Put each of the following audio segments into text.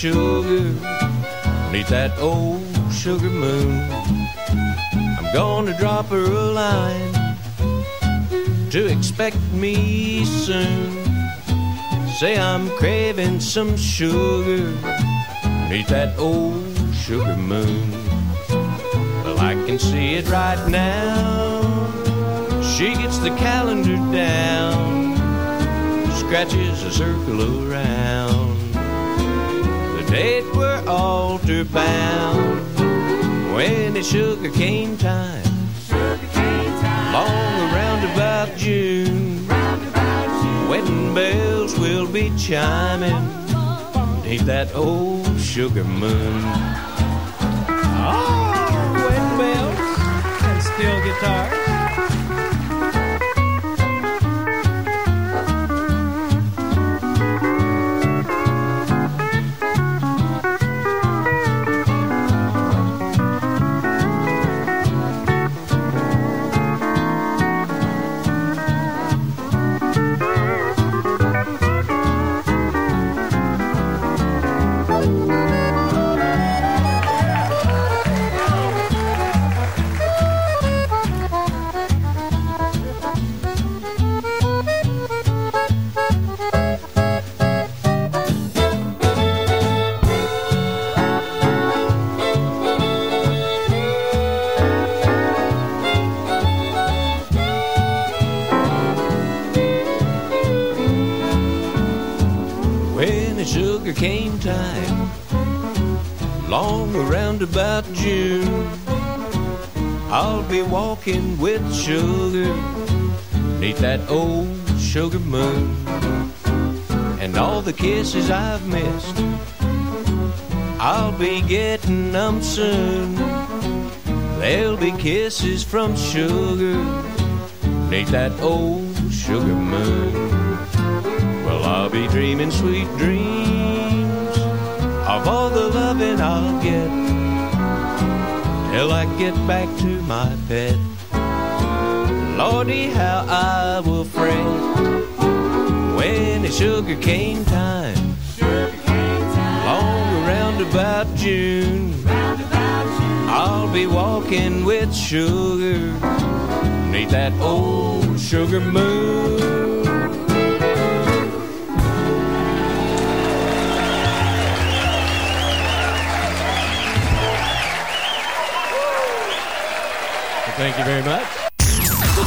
sugar neath that old sugar moon. I'm gonna drop her a line to expect me soon. Say I'm craving some sugar neath that old sugar moon. Well, I can see it right now. She gets the calendar down, scratches a circle around date we're altar bound when it's sugar cane time. Long around about June, wedding bells will be chiming beneath that old sugar moon. Ah, oh, wedding bells and steel guitars. That old sugar moon. And all the kisses I've missed, I'll be getting them soon. There'll be kisses from sugar neath that old sugar moon. Well, I'll be dreaming sweet dreams of all the loving I'll get till I get back to my pet. Lordy, how I will fret when it's sugar cane time. Long around about June, I'll be walking with sugar neath that old sugar moon. Thank you very much.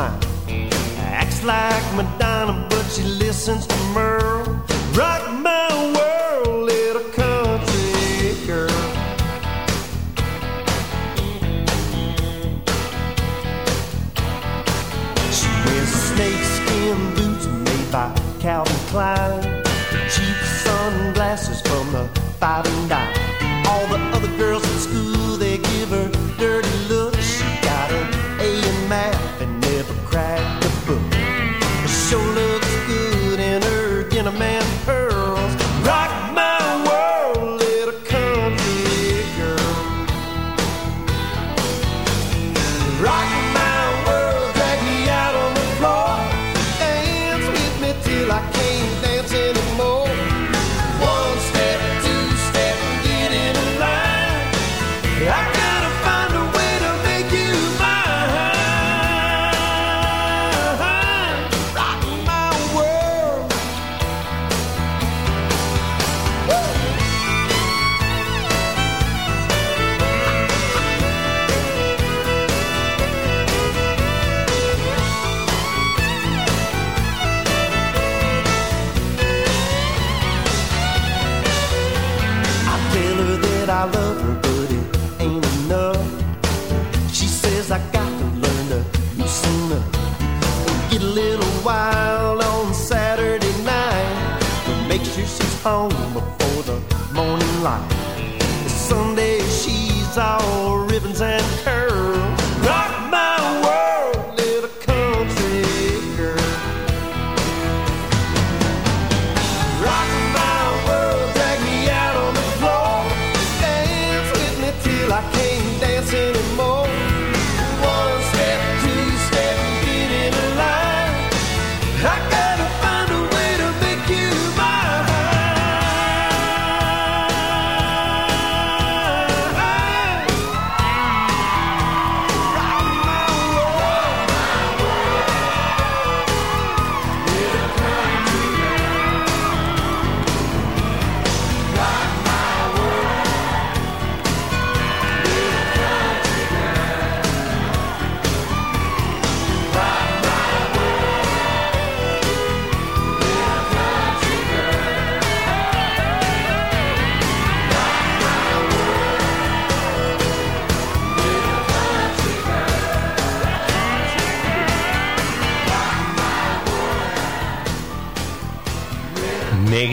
Acts like Madonna, but she listens to Merle.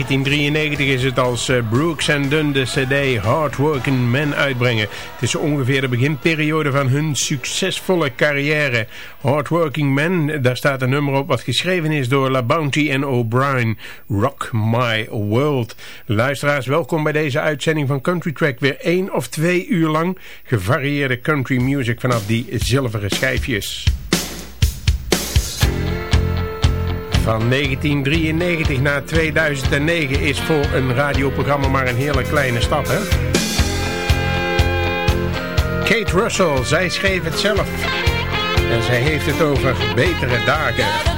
1993 is het als eh, Brooks and Dunn de cd Hardworking Men uitbrengen. Het is ongeveer de beginperiode van hun succesvolle carrière. Hardworking Men, daar staat een nummer op wat geschreven is door La Bounty en O'Brien. Rock My World. Luisteraars, welkom bij deze uitzending van Country Track. Weer één of twee uur lang gevarieerde country music vanaf die zilveren schijfjes. Van 1993 naar 2009 is voor een radioprogramma maar een hele kleine stap, hè? Kate Russell, zij schreef het zelf. En zij heeft het over betere dagen.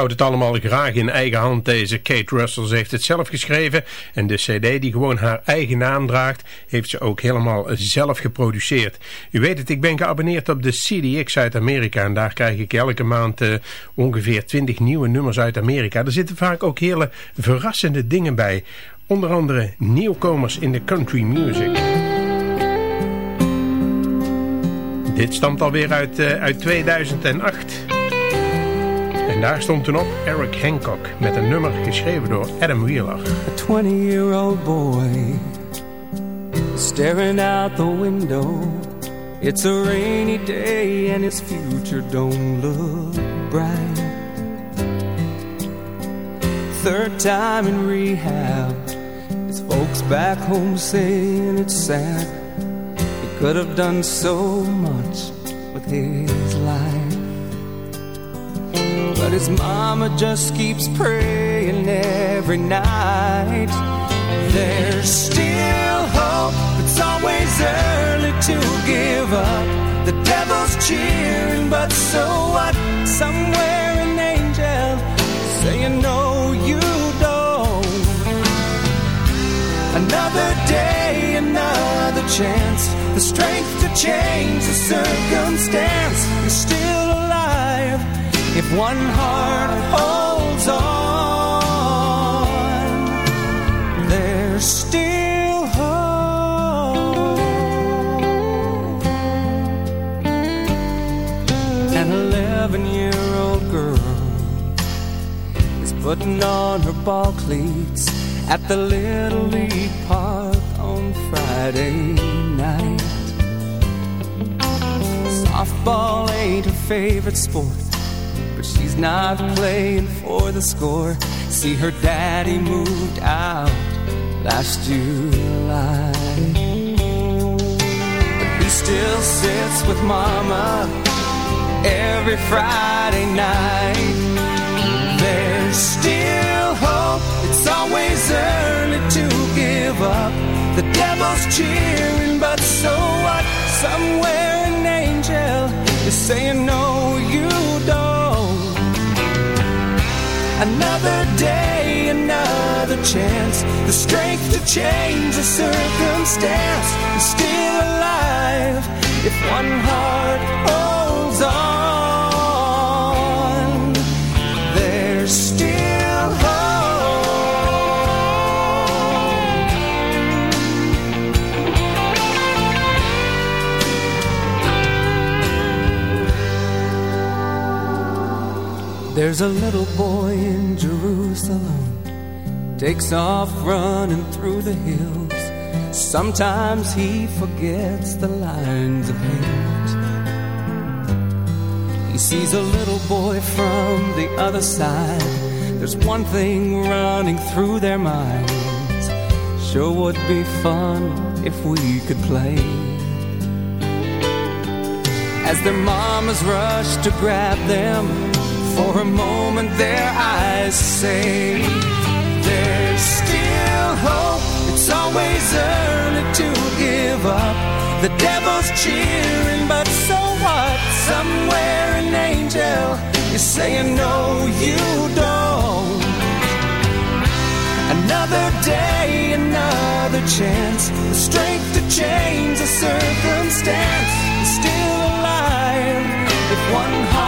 Houdt het allemaal graag in eigen hand. Deze Kate Russell heeft het zelf geschreven en de cd die gewoon haar eigen naam draagt, heeft ze ook helemaal zelf geproduceerd. U weet het, ik ben geabonneerd op de CDX uit Amerika en daar krijg ik elke maand uh, ongeveer 20 nieuwe nummers uit Amerika. Er zitten vaak ook hele verrassende dingen bij. Onder andere nieuwkomers in de country music. Dit stamt alweer uit, uh, uit 2008. En daar stond toen op Eric Hancock met een nummer geschreven door Adam Wheeler. A 20-year-old boy staring out the window. It's a rainy day and his future don't look bright. Third time in rehab, his folks back home saying it's sad. He could have done so much with his life. But his mama just keeps praying every night. There's still hope, it's always early to give up. The devil's cheering, but so what? Somewhere an angel saying, No, you don't. Another day, another chance, the strength to change the circumstance. You're still if one heart holds on, there's still hope. An 11 year old girl is putting on her ball cleats at the Little League Park on Friday night. Softball ain't her favorite sport not playing for the score. See, her daddy moved out last July. But he still sits with mama every Friday night. There's still hope, it's always early to give up. The devil's cheering, but so what? Somewhere an angel is saying, No, you don't. Another day, another chance. The strength to change the circumstance is still alive if one heart holds on. There's a little boy in Jerusalem, takes off running through the hills. Sometimes he forgets the lines of hate. He sees a little boy from the other side. There's one thing running through their minds. Sure would be fun if we could play. As their mamas rush to grab them, for a moment their eyes say, There's still hope, it's always early to give up. The devil's cheering, but so what? Somewhere an angel is saying, No, you don't. Another day, another chance, the strength to change the circumstance is still alive if one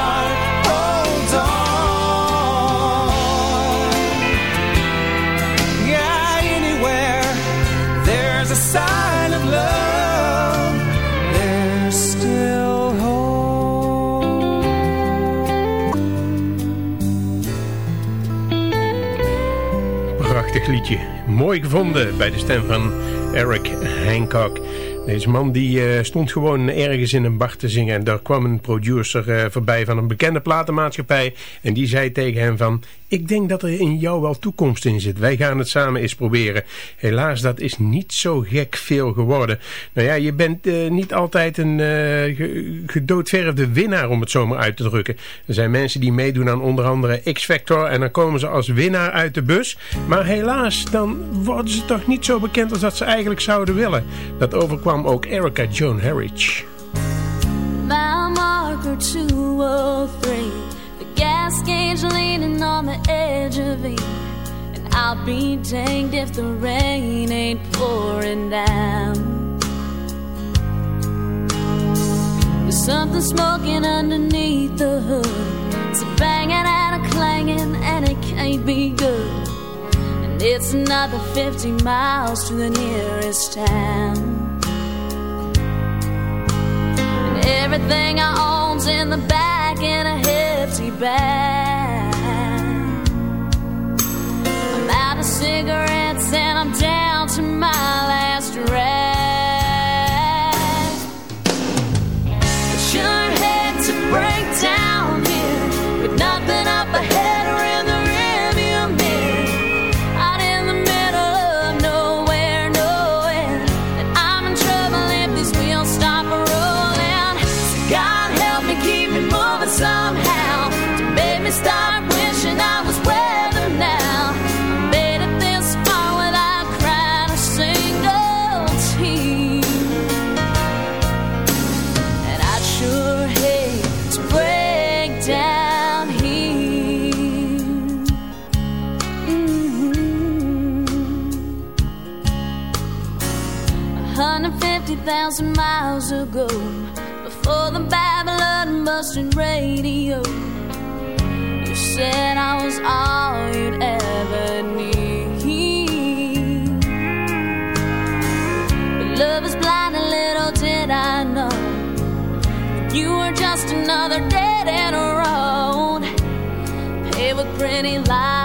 Mooi gevonden bij de stem van Eric Hancock. Deze man die eh, stond gewoon ergens in een bar te zingen. En daar kwam een producer eh, voorbij van een bekende platenmaatschappij. En die zei tegen hem van... Ik denk dat er in jou wel toekomst in zit. Wij gaan het samen eens proberen. Helaas, dat is niet zo gek veel geworden. Nou ja, je bent eh, niet altijd een gedoodverfde winnaar, om het zo maar uit te drukken. Er zijn mensen die meedoen aan onder andere X-Factor en dan komen ze als winnaar uit de bus. Maar helaas, dan worden ze toch niet zo bekend als dat ze eigenlijk zouden willen. Dat overkwam ook Erika Jo Heriges. Mile marker 203 The gas gauge leaning edge of it. And I'll be danged if the rain ain't pouring down. There's something smoking underneath the hood. It's a banging and a clanging, and it can't be good. And it's another 50 miles to the nearest town. Everything I own's in the back in a hefty bag. I'm out of cigarettes and I'm down to my last 150,000 miles ago, before the Babylon busted radio, you said I was all you'd ever need. But love is blind, and little did I know. You were just another dead end road, paved with pretty lies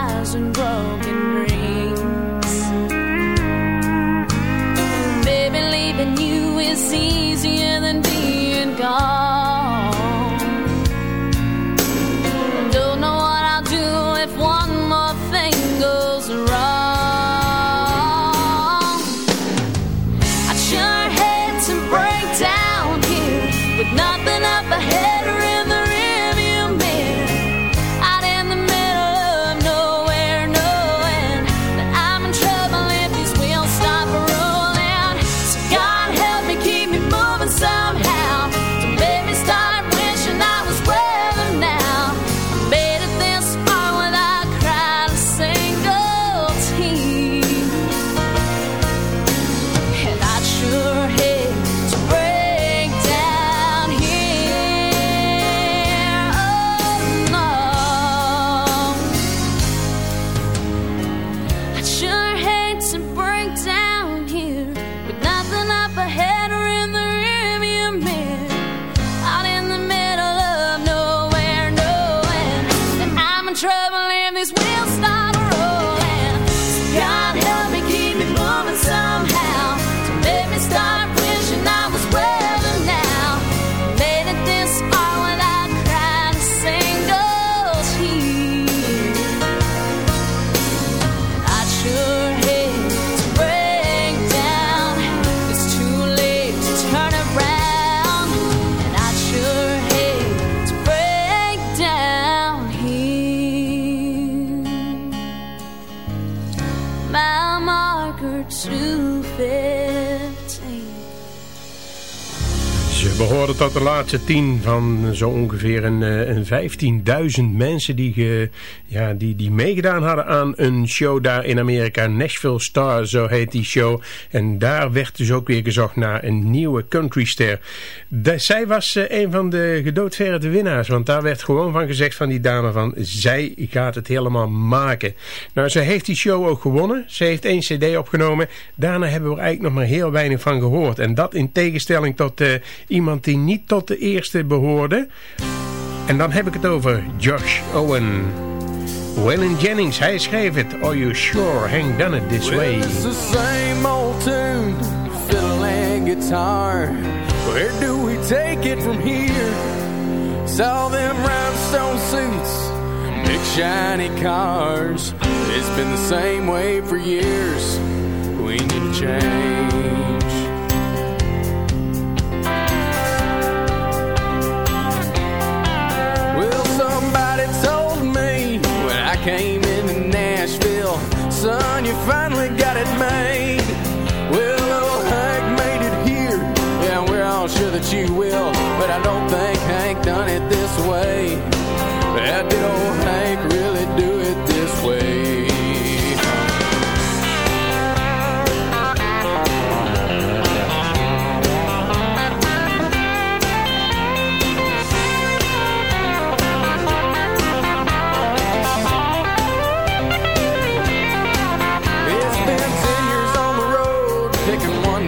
Ze behoorden tot de laatste tien van zo ongeveer een, eh, een 15.000 mensen die, ge, ja, die, die meegedaan hadden aan een show daar in Amerika. Nashville Star, zo heet die show. En daar werd dus ook weer gezocht naar een nieuwe countryster. De, zij was eh, een van de gedoodverde winnaars. Want daar werd gewoon van gezegd van die dame van... zij gaat het helemaal maken. Nou, ze heeft die show ook gewonnen. Ze heeft één cd opgenomen. Daarna hebben we er eigenlijk nog maar heel weinig van gehoord. En dat in tegenstelling tot eh, iemand die niet tot de eerste behoorde. En dan heb ik het over Josh Owen. Waylon Jennings, hij schreef het. Are you sure Hank done it this way? It's the same old tune, fiddle and guitar. Where do we take it from here? Saw them rhinestone suits, big shiny cars. It's been the same way for years. We need to change. Finally got it made. Well, old Hank made it here, yeah, we're all sure that you will, but I don't think Hank done it this way.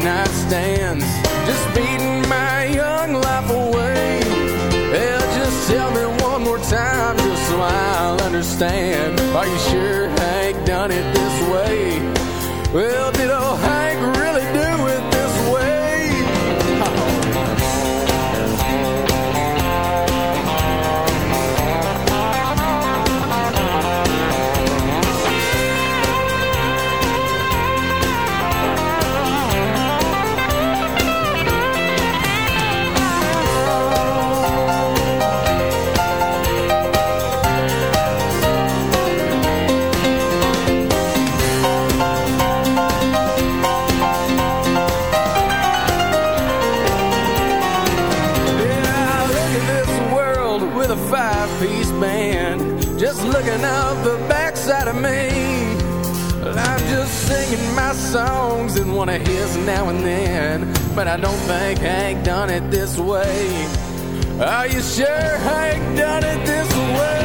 Nightstands just beating my young life away. Yeah, just tell me one more time, just so I'll understand. Are you sure Hank done it this way? Well, did Ohio? Now and then, but I don't think Hank done it this way. Are you sure Hank done it this way?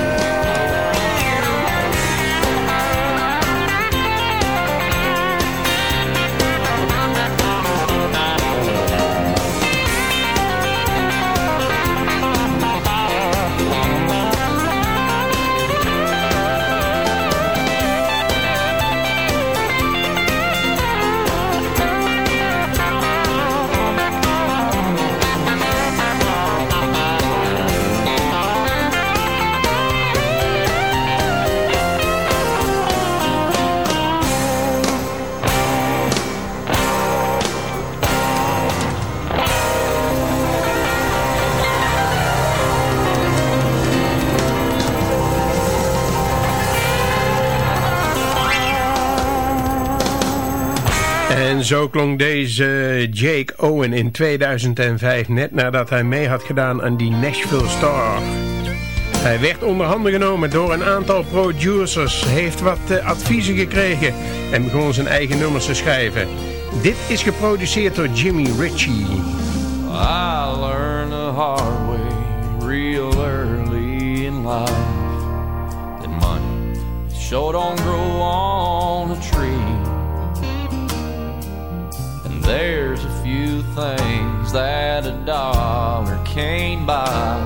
Zo klonk deze Jake Owen in 2005, net nadat hij mee had gedaan aan die Nashville Star. Hij werd onder handen genomen door een aantal producers, heeft wat eh, adviezen gekregen en begon zijn eigen nummers te schrijven. Dit is geproduceerd door Jimmy Ritchie. I learned the hard way real early in life that money sure don't grow on a tree. There's a few things that a dollar can't buy.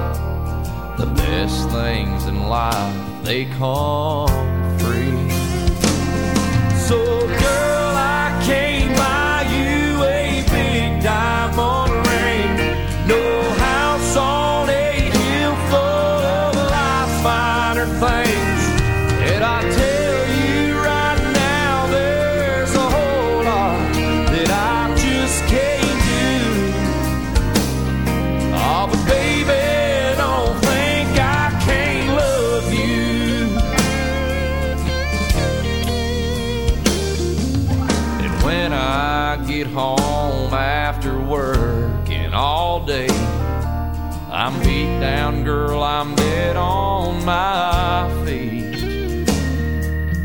The best things in life, they come free. So girl, I'm dead on my feet.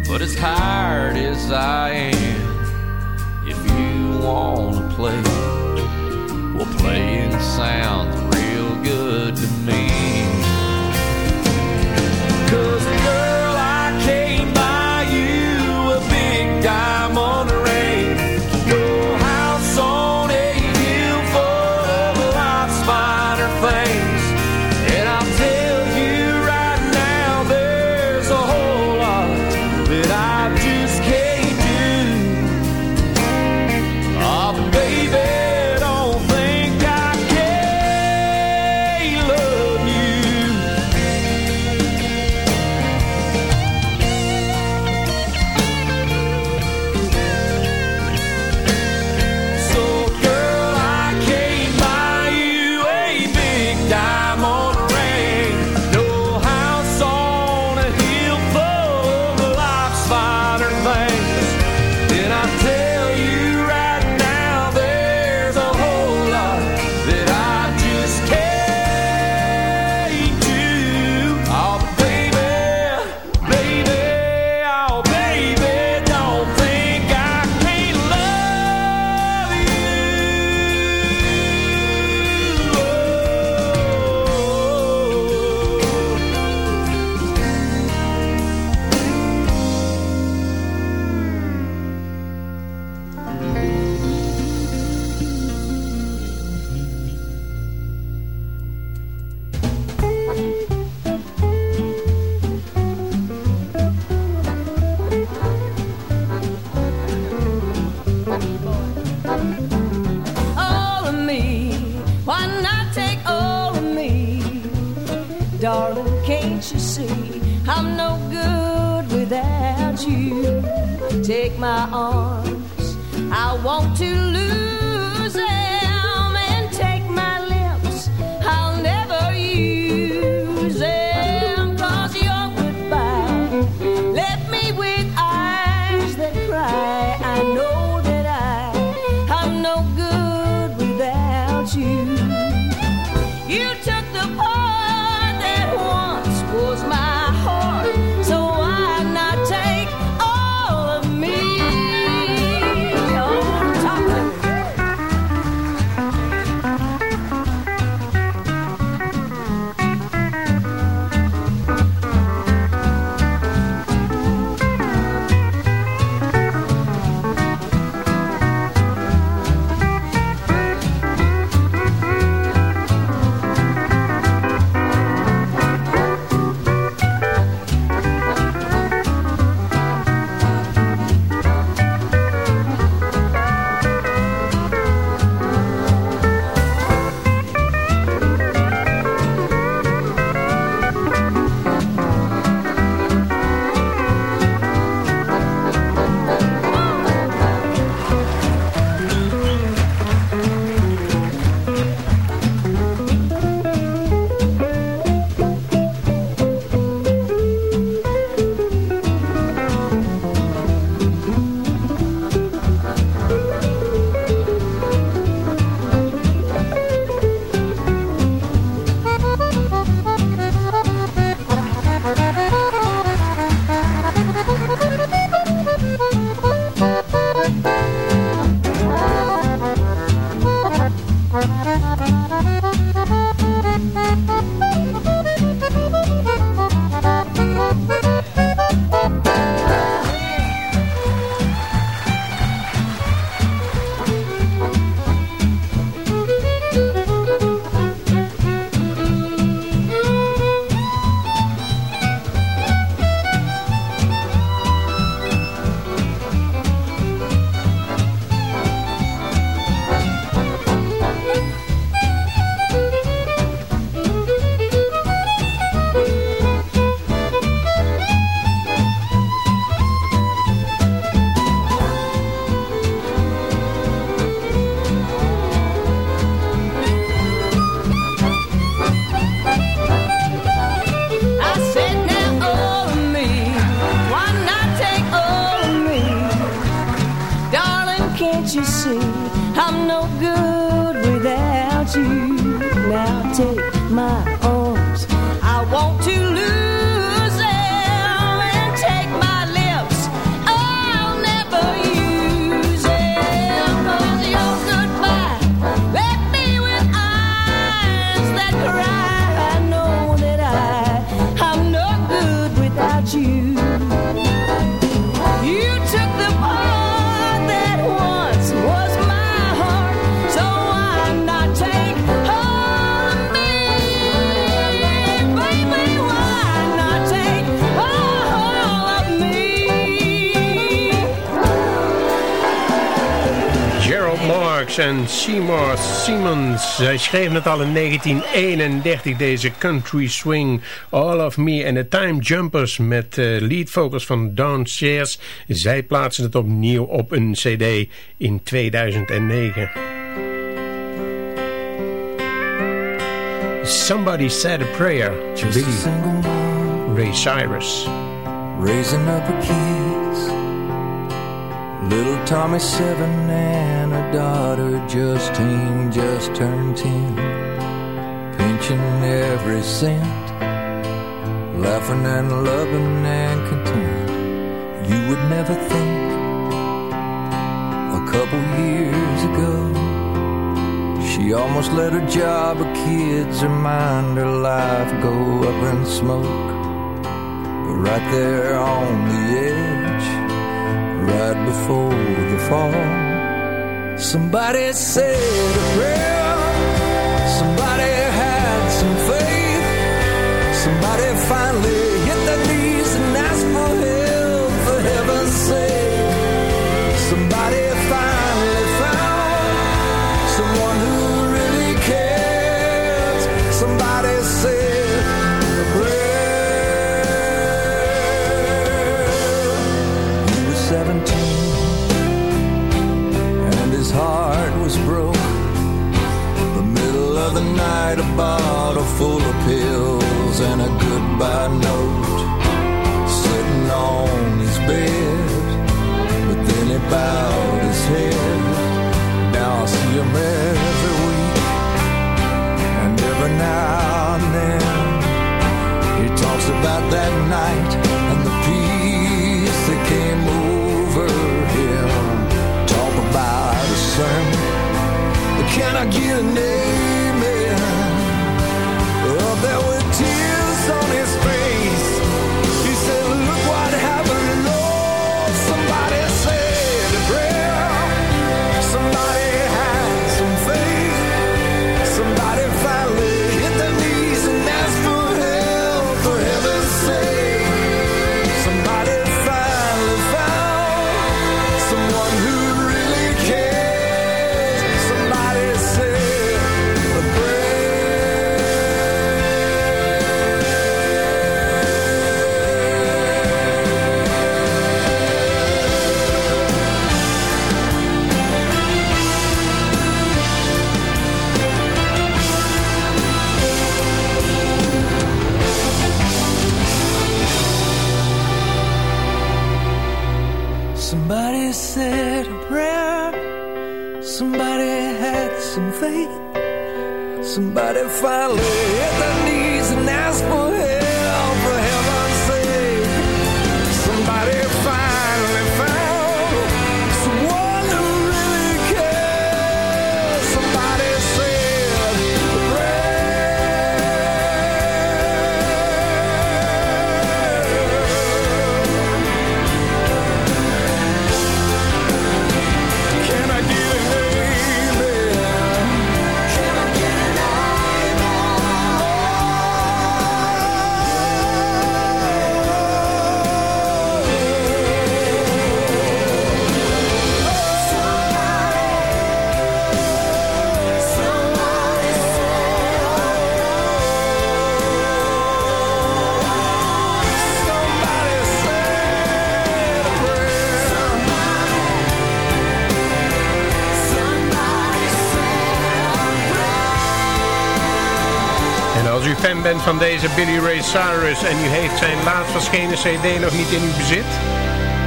But as tired as I am, if you wanna play, well, playing sounds real Take my arms, I want to lose Simmons. Zij schreven het al in 1931, deze country swing. All of Me en de Time Jumpers met uh, lead vocals van Downstairs. Zij plaatsen het opnieuw op een cd in 2009. Somebody Said a Prayer. Just a Billy Ray Cyrus. raising up her kids. Little Tommy seven and a daughter Justine just turned ten. Pinching every cent, laughing and loving and content. You would never think a couple years ago she almost let her job, her kids, her mind, her life go up in smoke. But right there on the edge, right before the fall, somebody said a prayer. Somebody had some faith. Somebody finally and a goodbye note sitting on his bed. But then he bowed his head. Now I see him every week and every now and then. He talks about that night and the peace that came over him. Talk about a sermon. But can I get an van deze Billy Ray Cyrus en u heeft zijn laatst verschenen cd nog niet in uw bezit...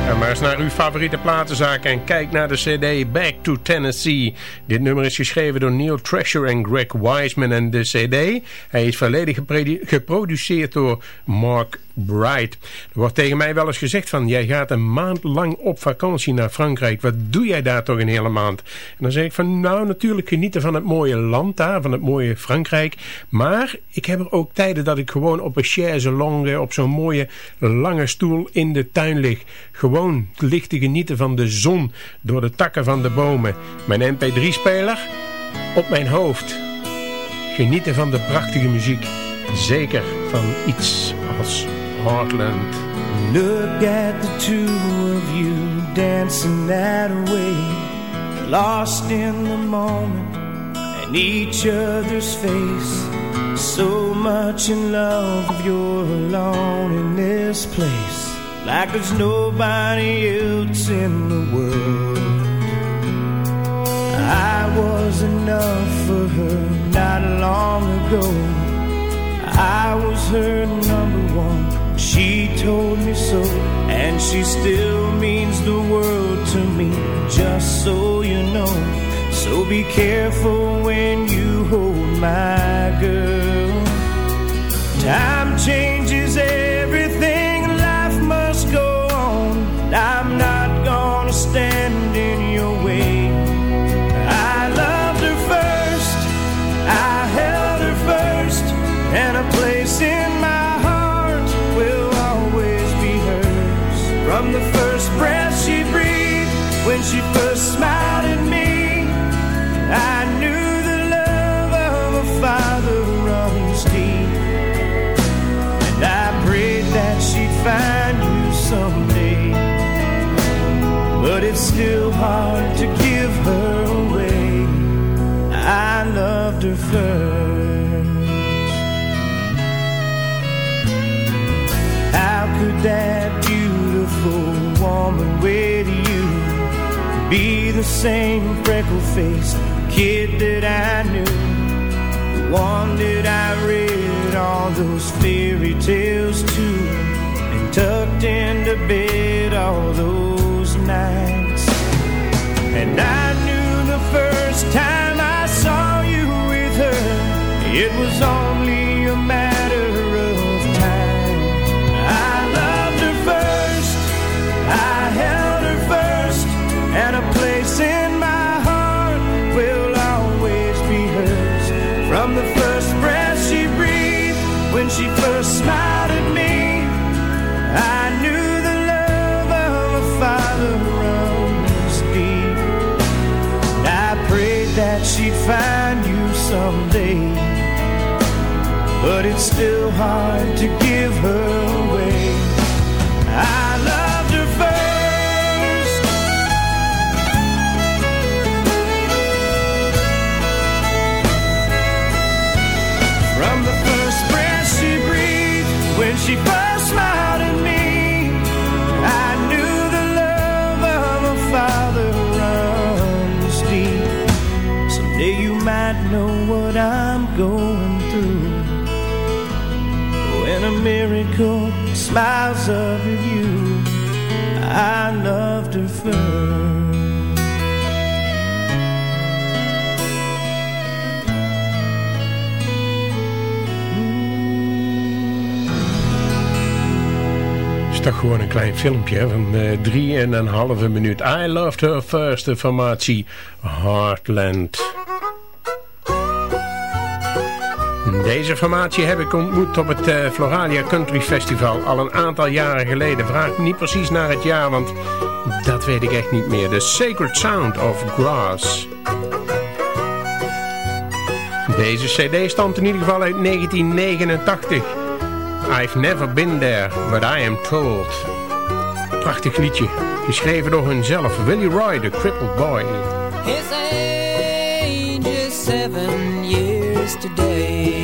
Ga maar eens naar uw favoriete platenzaak en kijk naar de cd Back to Tennessee. Dit nummer is geschreven door Neil Treasure en Greg Wiseman en de cd. Hij is volledig geproduceerd door Mark Bright. Er wordt tegen mij wel eens gezegd van... jij gaat een maand lang op vakantie naar Frankrijk. Wat doe jij daar toch een hele maand? En dan zeg ik van... nou, natuurlijk genieten van het mooie land daar... van het mooie Frankrijk. Maar ik heb er ook tijden dat ik gewoon op een chaise longue... op zo'n mooie lange stoel in de tuin lig. Gewoon licht te genieten van de zon... door de takken van de bomen. Mijn mp3-speler op mijn hoofd. Genieten van de prachtige muziek. Zeker van iets als Heartland. Look at the two of you dancing that way, lost in the moment and each other's face. So much in love, you're alone in this place, like there's nobody else in the world. I was enough for her not long ago. I was her number one. She told me so, and she still means the world to me, just so you know. So be careful when you hold my girl. Time changes everything, she smiled at me, I knew the love of a father runs deep. And I prayed that she'd find you someday. But it's still hard to give her away. I loved her first. How could that the same freckle faced kid that I knew? wondered I read all those fairy tales to and tucked into bed all those nights. And I knew the first time I saw you with her, it was only a matter of time. I loved her first, I held her first, and a But it's still hard to give her When a miracle smiles at you, I loved her first. toch gewoon een klein filmpje van uh, drie en een halve minuut. I Loved Her First, de formatie Heartland. Deze formatie heb ik ontmoet op het uh, Floralia Country Festival al een aantal jaren geleden. Vraag niet precies naar het jaar, want dat weet ik echt niet meer. The Sacred Sound of Grass. Deze cd stamt in ieder geval uit 1989. I've never been there, but I am told. Prachtig liedje, geschreven door hunzelf. Willie Roy, the crippled boy. His age is seven years today.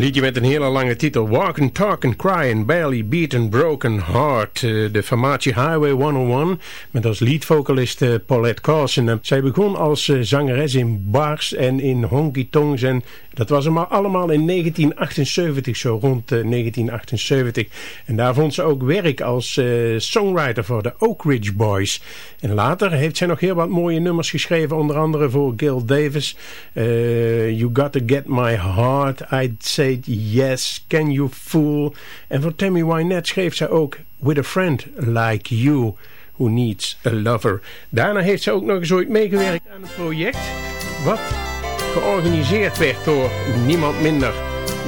Een liedje met een hele lange titel. Walk and Talk and Cry and Barely Beat and Broken Heart. Eh, de formatie Highway 101 met als leadvocalist eh, Paulette Carson. Zij begon als eh, zangeres in bars en in honky tongs en dat was allemaal in 1978, zo rond 1978. En daar vond ze ook werk als songwriter voor de Oak Ridge Boys. En later heeft zij nog heel wat mooie nummers geschreven, onder andere voor Gil Davis. you Got To Get My Heart, I'd Say Yes, Can You Fool. En voor Tammy Wynette schreef zij ook With A Friend Like You. Who Needs a Lover. Daarna heeft ze ook nog eens ooit meegewerkt aan een project... wat georganiseerd werd door niemand minder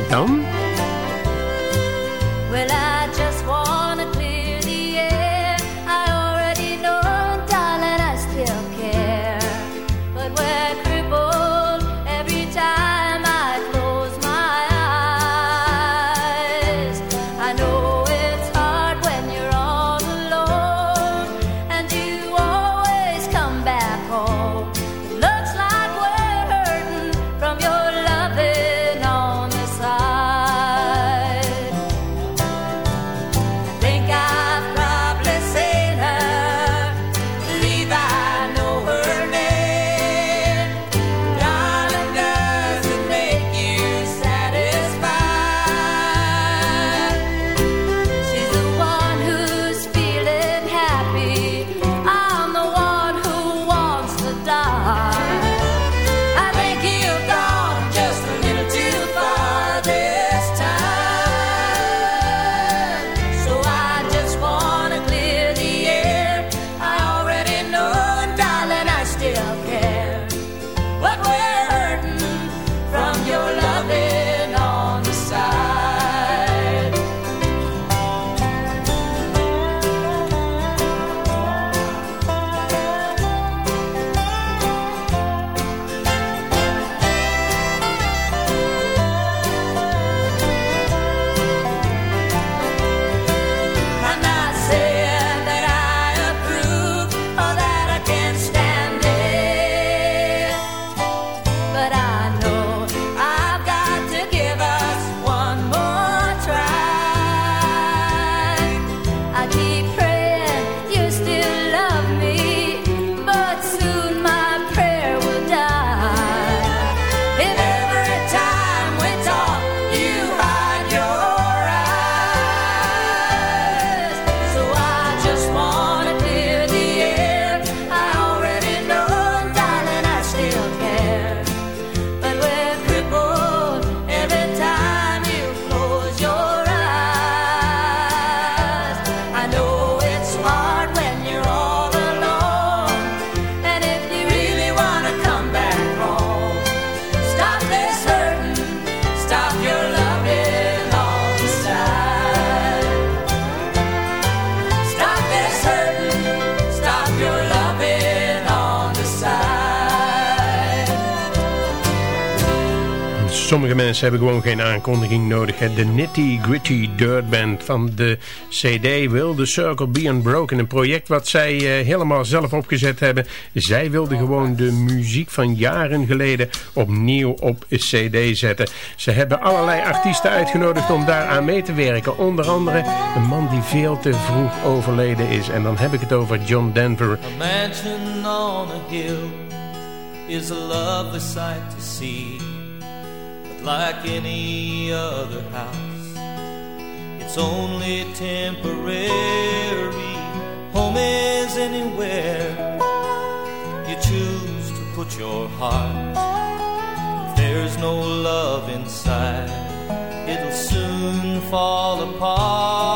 dan... Sommige mensen hebben gewoon geen aankondiging nodig. De Nitty Gritty Dirt Band van de CD Will the Circle Be Unbroken. Een project wat zij uh, helemaal zelf opgezet hebben. Zij wilden gewoon de muziek van jaren geleden opnieuw op CD zetten. Ze hebben allerlei artiesten uitgenodigd om daar aan mee te werken. Onder andere een man die veel te vroeg overleden is. En dan heb ik het over John Denver. A on a hill is a lovely sight to see. Like any other house. It's only temporary. Home is anywhere you choose to put your heart. If there's no love inside, it'll soon fall apart.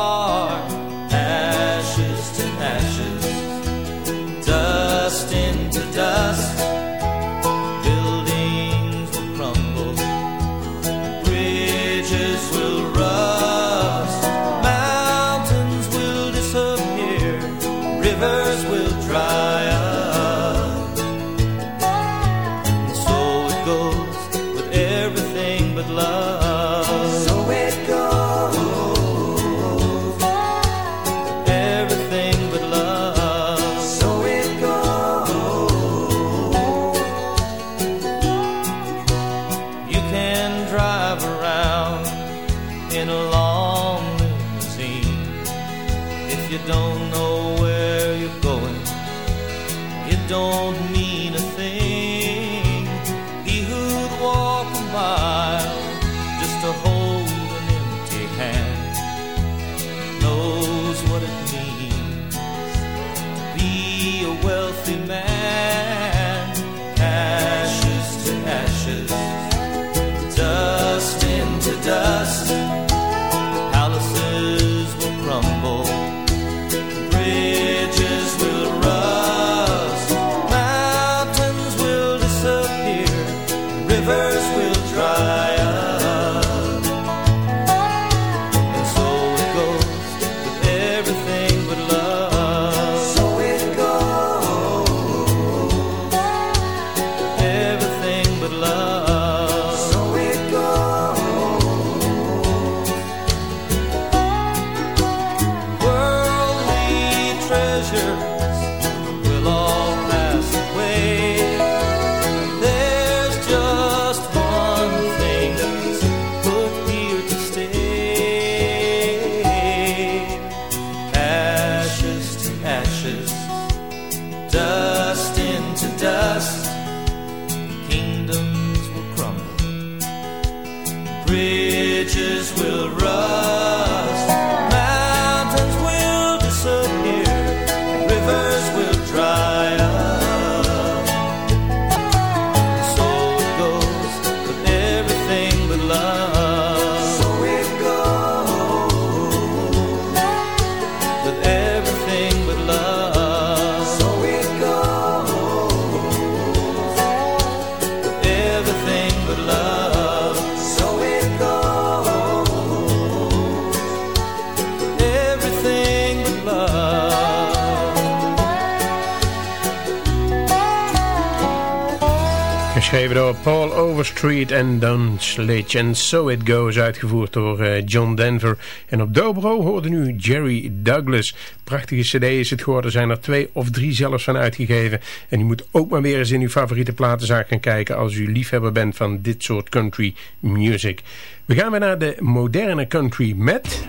Paul Overstreet en Don Sledge. En So It Goes, uitgevoerd door uh, John Denver. En op dobro hoorde nu Jerry Douglas. Prachtige cd is het geworden. Er zijn er twee of drie zelfs van uitgegeven. En u moet ook maar weer eens in uw favoriete platenzaak gaan kijken... als u liefhebber bent van dit soort country music. We gaan weer naar de moderne country met...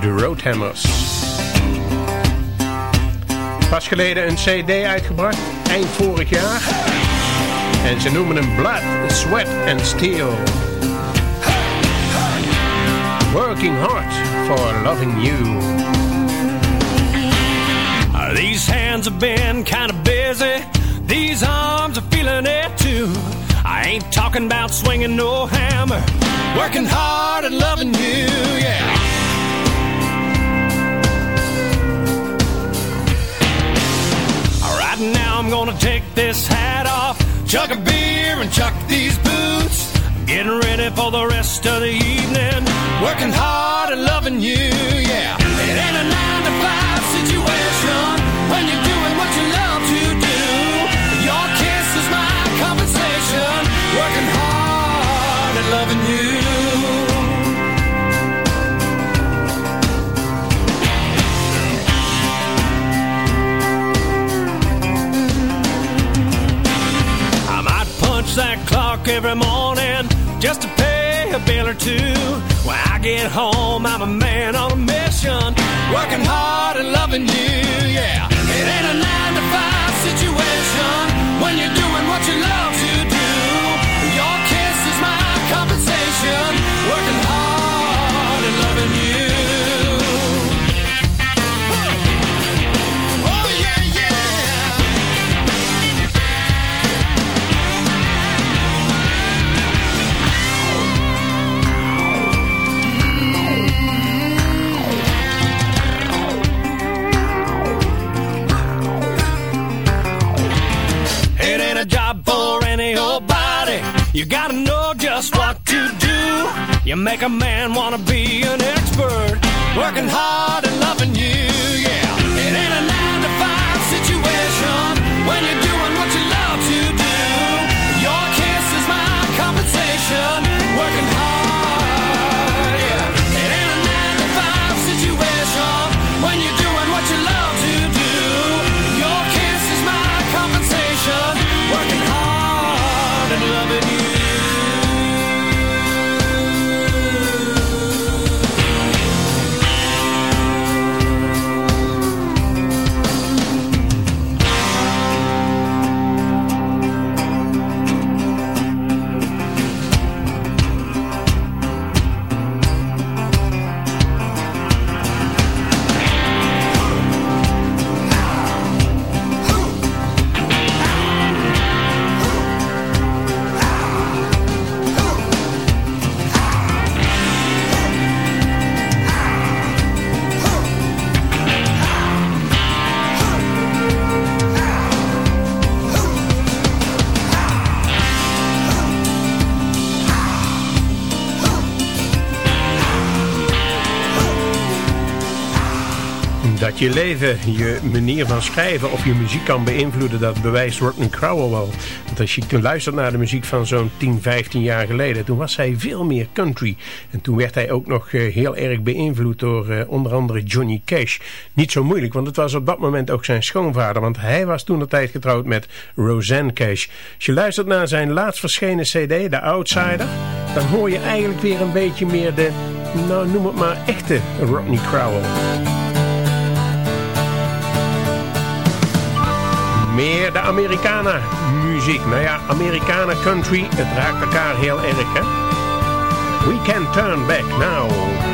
The Roadhammers. Pas geleden een cd uitgebracht, eind vorig jaar. En ze noemen hem Blood, Sweat and Steel. Working hard for loving you. Ah, these hands have been kind of busy. These arms are feeling it too. I ain't talking about swinging no hammer. Working hard and loving you, yeah. Gonna take this hat off, chug a beer and chuck these boots. Getting ready for the rest of the evening, working hard and loving you, yeah. Work every morning just to pay a bill or two. When I get home, I'm a man on a mission, working hard and loving you, yeah. It ain't a nine to five situation when you're doing what you love You gotta know just what to do. You make a man wanna be an expert. Working hard and loving you, je leven, je manier van schrijven of je muziek kan beïnvloeden, dat bewijst Rodney Crowell wel. Want als je luistert naar de muziek van zo'n 10, 15 jaar geleden, toen was hij veel meer country. En toen werd hij ook nog eh, heel erg beïnvloed door eh, onder andere Johnny Cash. Niet zo moeilijk, want het was op dat moment ook zijn schoonvader, want hij was toen de tijd getrouwd met Roseanne Cash. Als je luistert naar zijn laatst verschenen cd, The Outsider, dan hoor je eigenlijk weer een beetje meer de, nou noem het maar, echte Rodney Crowell. Meer de Americana muziek. Nou ja, Americana country, het raakt elkaar heel erg hè. We can turn back now.